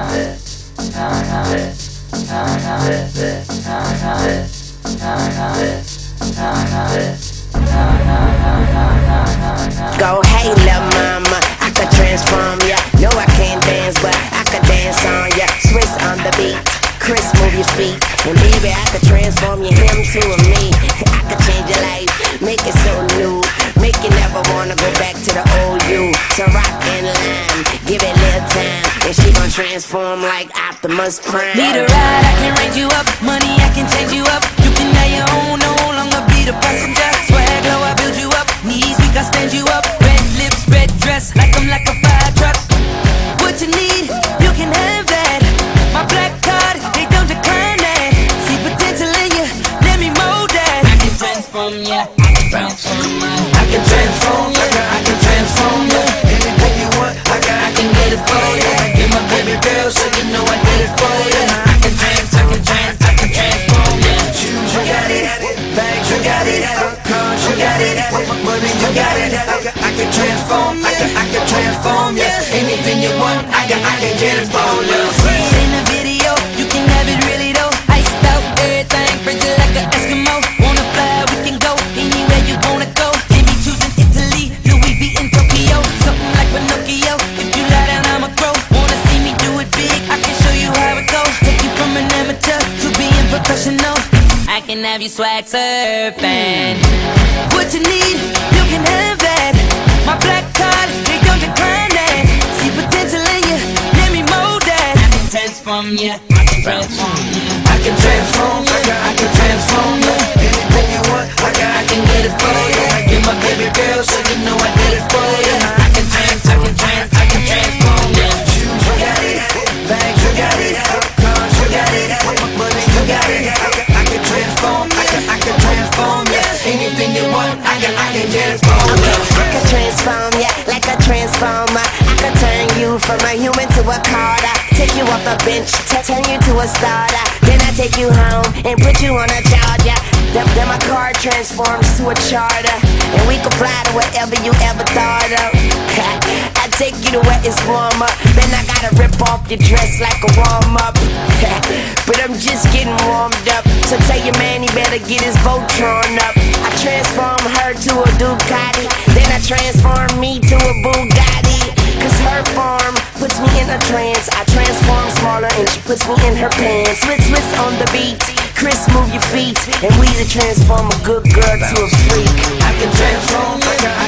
Go, hey, lil' mama, I could transform ya. No, I can't dance, but I could dance on ya. Swizz on the beat, Chris, move your feet. And baby, I could transform you him to a me. I could change your life, make it so transform like Optimus Prime. Need a ride, I can range you up. Money, I can change you up. You can have your own, no longer be the passenger. Swag low, I build you up. Knees weak, I stand you up. Red lips, red dress, like I'm like a fire truck. What you need, you can have that. My black card, they don't decline that. See potential in you, let me mold that. I can transform ya, I can transform professional. I can have you swag surfing. What you need, you can have that. My black card, they don't decline that. See potential in you, let me mold that. I can transform ya, I can transform ya. I can transform, I can, I can transform ya. Anything you want, I can, I can get it for ya. Get my baby girl, so you know Ya. I could transform ya like a transformer. I could turn you from a human to a carter. Take you off the bench, turn you to a starter. Then I take you home and put you on a charger. Then, then my car transforms to a charter. And we can fly to wherever you ever thought of. I take you to where it's warmer. Then I gotta rip off your dress like a warm up. but I'm just getting warmed up. So tell your man he better get his Voltron up. I transform Ducati. Then I transform me to a Bugatti. Cause her form puts me in a trance. I transform smaller and she puts me in her pants. Switch, switch on the beat. Chris, move your feet. And we transform a good girl to a freak. I can transform, I can,